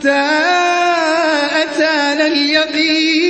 حتى أتانا اليقين.